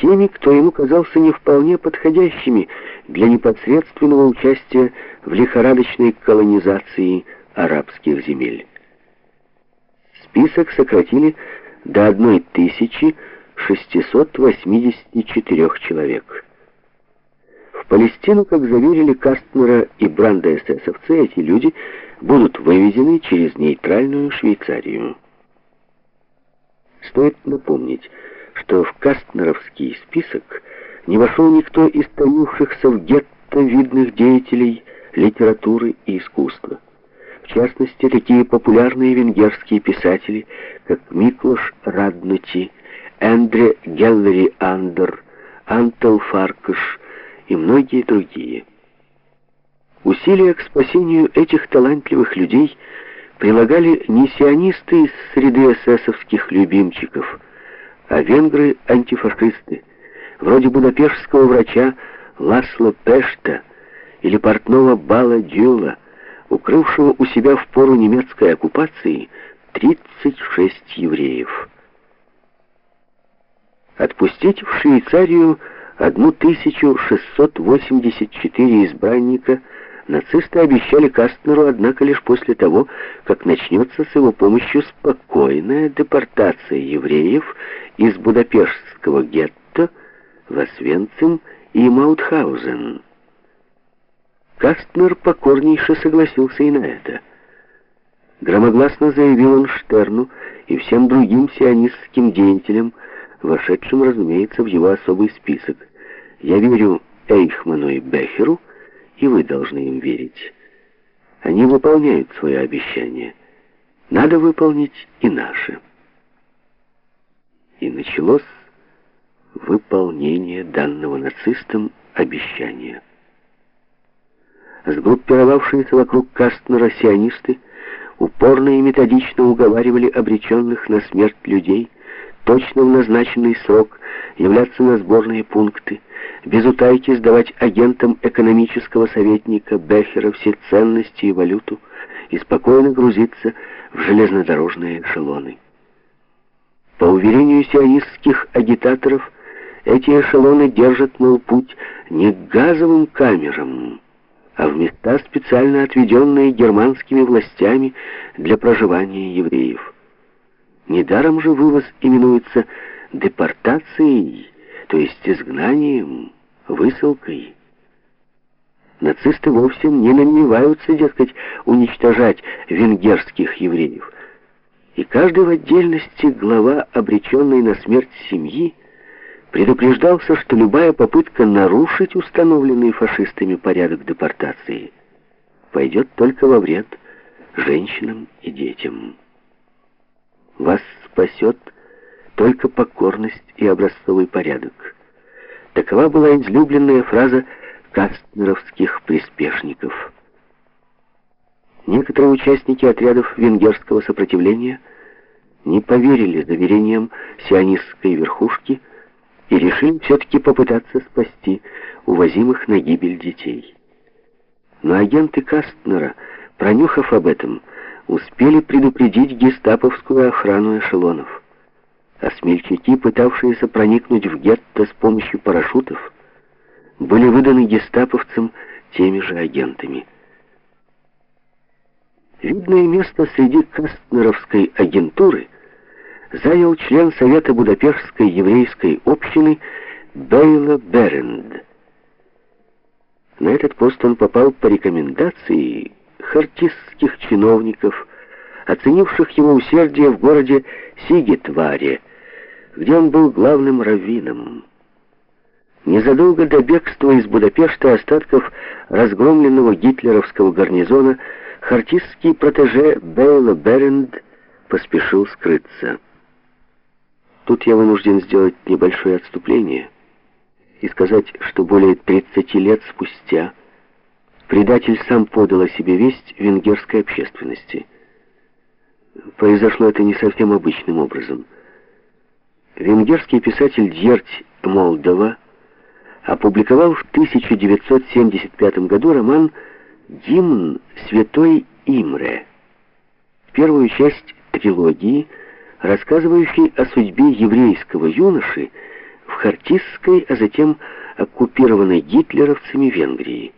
теми, кто ему казался не вполне подходящими для непосредственного участия в лихорадочной колонизации арабских земель. Список сократили до 1684 человек. В Палестину, как заверили Кастнера и Бранда эсэсовцы, эти люди будут вывезены через нейтральную Швейцарию. Стоит напомнить, что в Кастнеровский список не вошел никто из томившихся в гетто видных деятелей литературы и искусства. В частности, такие популярные венгерские писатели, как Миклош Раднути, Эндре Геллери Андер, Антел Фаркаш и многие другие. Усилия к спасению этих талантливых людей прилагали не сионисты из среды эсэсовских любимчиков, а венгры-антифашисты, вроде будапештского врача Ласло Пешта или портного Бала Дюла, укрывшего у себя в пору немецкой оккупации 36 евреев. Отпустить в Швейцарию 1684 избранника нацисты обещали Кастнеру, однако лишь после того, как начнется с его помощью спокойная депортация евреев из Будапештского гетто в Освенцим и Маутхаузен. Кастнер покорнейше согласился и на это. Громогласно заявил он Штерну и всем другим сионистским деятелям, вошедшим, разумеется, в его особый список. «Я верю Эйхману и Бехеру, и вы должны им верить. Они выполняют свое обещание. Надо выполнить и наше». И началось выполнение данного нацистам обещания. Сгруппировавшиеся вокруг Кастнера сионисты упорно и методично уговаривали обреченных на смерть людей точно в назначенный срок являться на сборные пункты, без утайки сдавать агентам экономического советника Бехера все ценности и валюту и спокойно грузиться в железнодорожные эшелоны. По уверению сионистских агитаторов, эти эшелоны держат, мол, путь не к газовым камерам, а в места, специально отведенные германскими властями для проживания евреев. Недаром же вывоз именуется депортацией, то есть изгнанием, высылкой. Нацисты вовсе не намереваются, дескать, уничтожать венгерских евреев. И каждый в отдельности глава, обреченной на смерть семьи, предупреждался, что любая попытка нарушить установленный фашистами порядок депортации пойдет только во вред женщинам и детям. Вас спасет только покорность и образцовый порядок. Такова была излюбленная фраза кастнеровских приспешников. Некоторые участники отрядов венгерского сопротивления не поверили заверениям сионистской верхушки, и решили все-таки попытаться спасти увозимых на гибель детей. Но агенты Кастнера, пронюхав об этом, успели предупредить гестаповскую охрану эшелонов. А смельчаки, пытавшиеся проникнуть в гетто с помощью парашютов, были выданы гестаповцам теми же агентами. Видное место среди кастнеровской агентуры – занял член Совета Будапештской еврейской общины Бейла Беренд. На этот пост он попал по рекомендации хартистских чиновников, оценивших его усердие в городе Сигетваре, где он был главным раввином. Незадолго до бегства из Будапешта остатков разгромленного гитлеровского гарнизона хартистский протеже Бейла Беренд поспешил скрыться. Тут я вынужден сделать небольшое отступление и сказать, что более 30 лет спустя предатель сам подал о себе весть венгерской общественности. Произошло это не совсем обычным образом. Венгерский писатель Дьерть Молдова опубликовал в 1975 году роман «Гимн Святой Имре», первую часть трилогии рассказывающий о судьбе еврейского юноши, в Хартисской, а затем оккупированной гитлеровцами Венгрии.